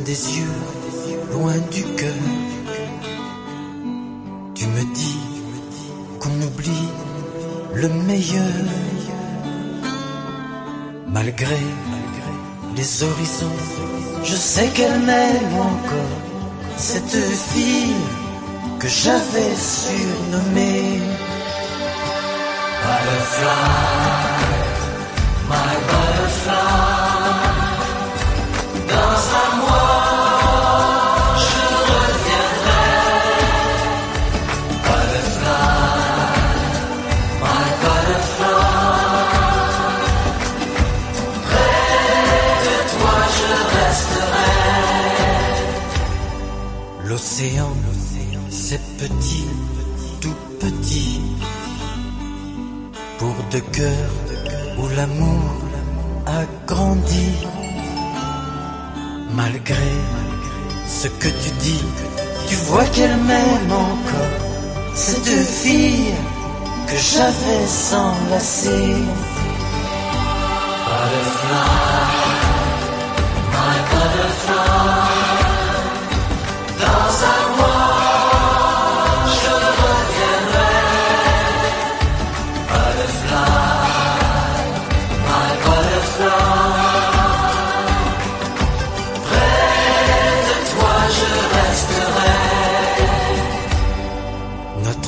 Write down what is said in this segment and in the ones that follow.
des yeux, loin du cœur. Tu me dis qu'on oublie le meilleur. Malgré les horizons, je sais qu'elle m'aime encore. Cette fille que j'avais surnommée Butterfly, L'océan, c'est petit, tout petit. Pour deux cœurs où l'amour a grandi. Malgré ce que tu dis, tu vois qu'elle m'aime encore. Cette fille que j'avais enlacée.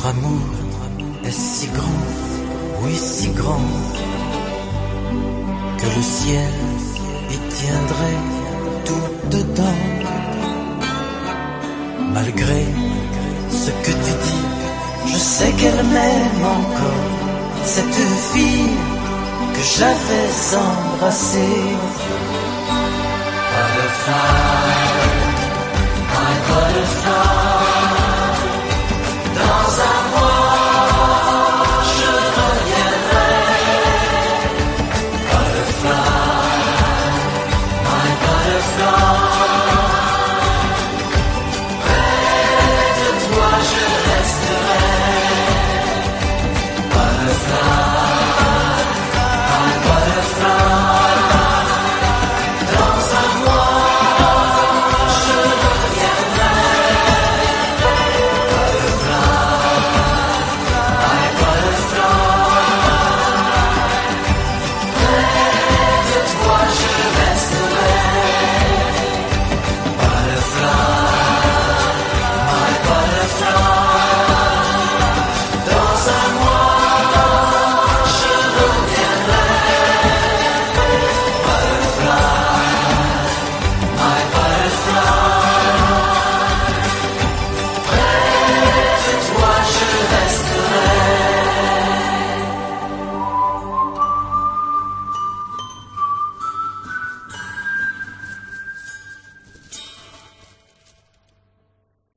Amour est si grand, oui si grand, que le ciel y tiendrait tout dedans. Malgré ce que tu dis, je sais qu'elle m'aime encore. Cette fille que j'avais embrassée. Butterfly.